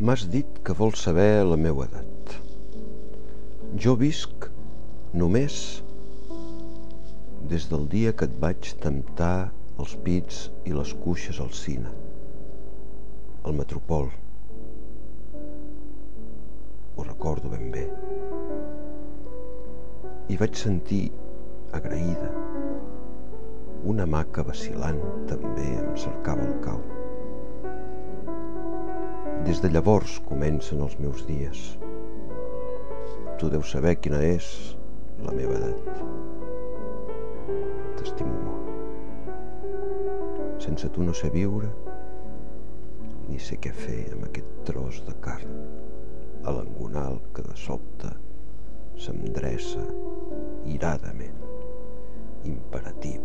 M'has dit que vols saber la meva edat. Jo visc només des del dia que et vaig temptar els pits i les cuixes al cine, al Metropol. Ho recordo ben bé. I vaig sentir, agraïda, una maca vacilant també em cercava el cau. Des de llavors comencen els meus dies. Tu deus saber quina és la meva edat. T'estimo molt. Sense tu no sé viure ni sé què fer amb aquest tros de carn a l'engonal que de sobte se'm dreça iradament, imperatiu.